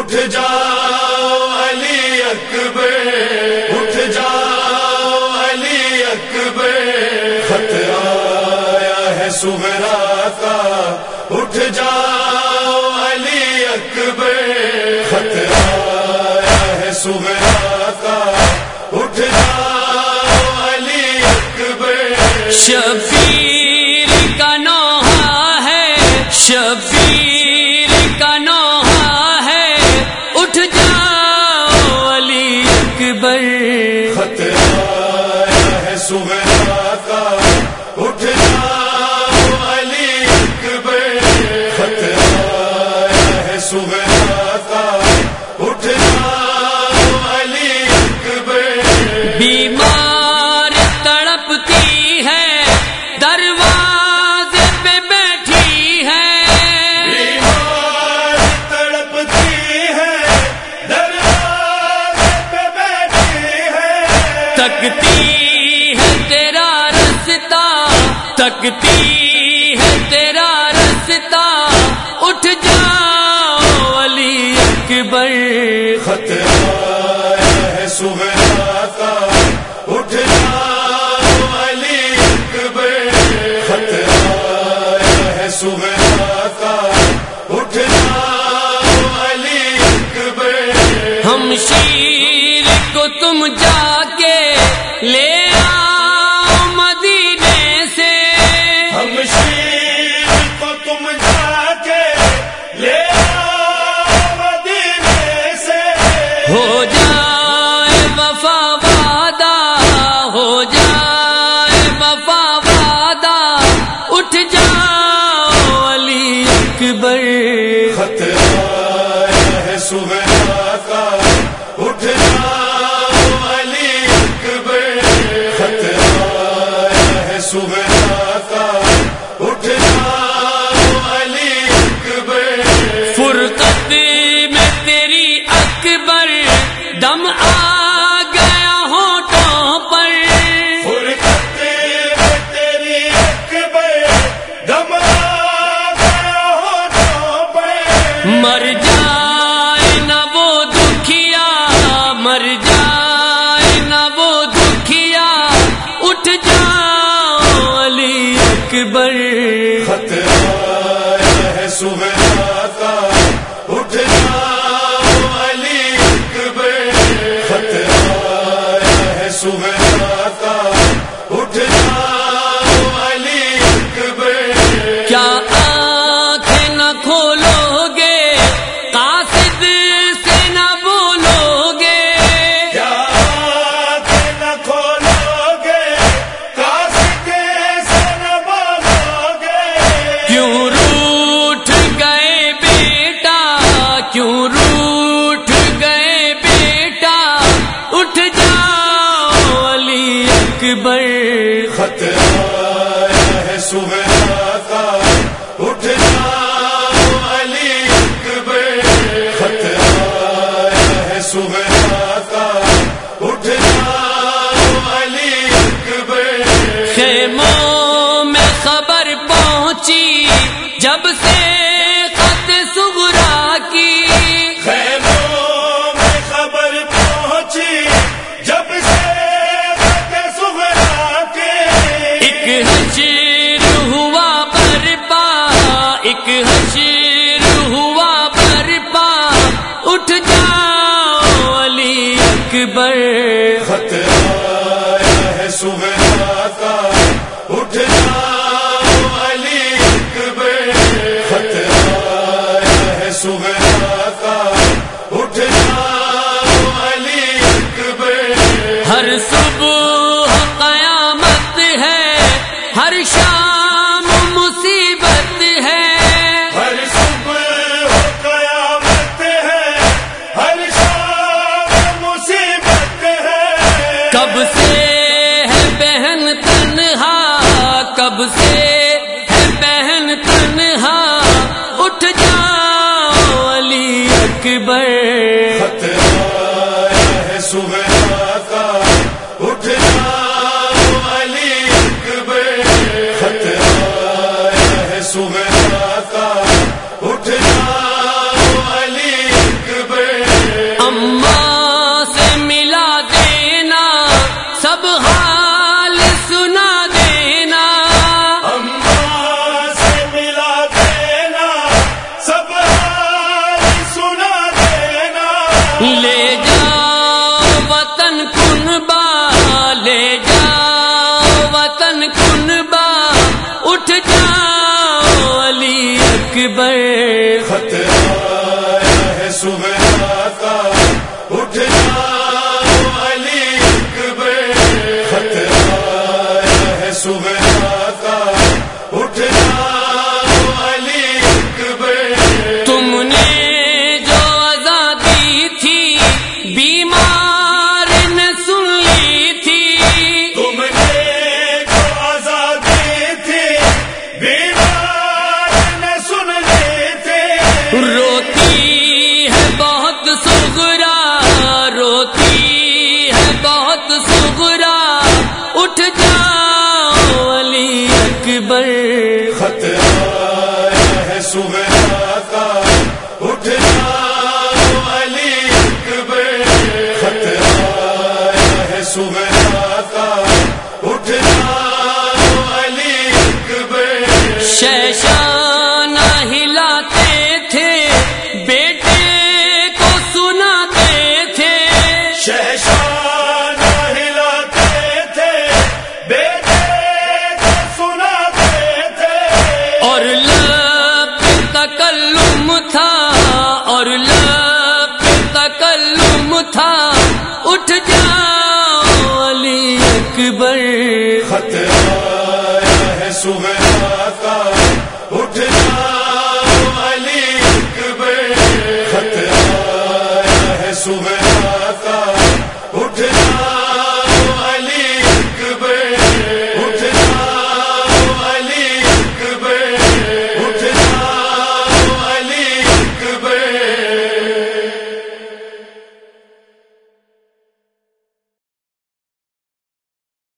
اٹھ جا علی اکبر، اٹھ جا علی اکبر۔ خط آیا ہے سغرا کا، اٹھ جا علی اکبر۔ خط آیا ہے سغرا کا، اٹھ جا علی اکبر۔ شفیع کا نوحہ ہے شفیع سکتی ہے تیرا رستا اٹھ جاؤ علی اکبر۔ خطرہ ہے اٹھ دم آ جب سے ہر شا کا اٹھ جاؤ علی اکبر۔ خطرہ ہے سہرا کا